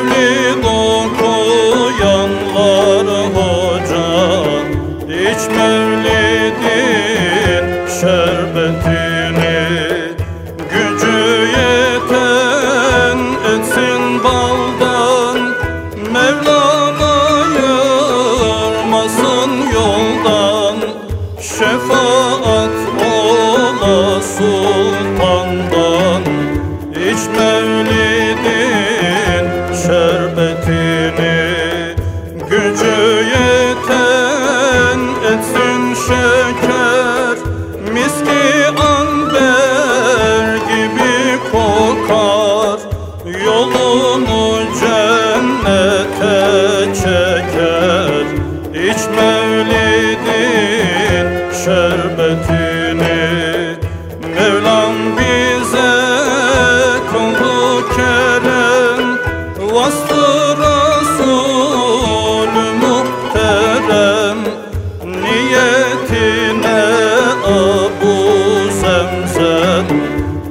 Mevlid okuyanlar hoca İç mevlidin şerbetini. Gücü yeten etsin baldan Mevlana ayırmasın yoldan. Şefaat ola sultandan şerbetini Gücü yeten etsin şeker. Miski amber gibi kokar Yolunu cennete çeker. İç mevlidin şerbetini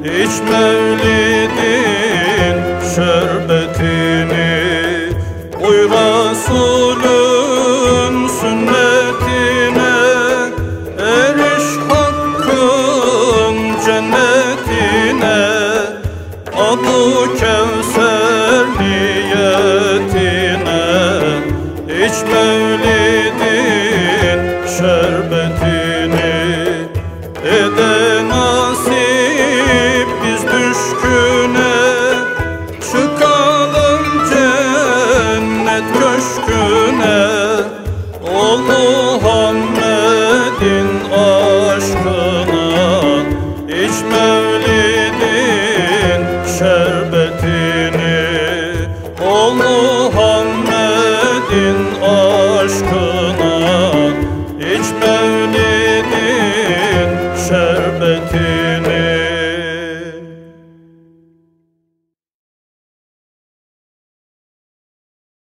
İç mevlidin şerbetini Uy Resulün sünnetine. Eriş hakkın cennetine Abu Kevser niyetine İç mevlidin mevlidin şerbetini Ol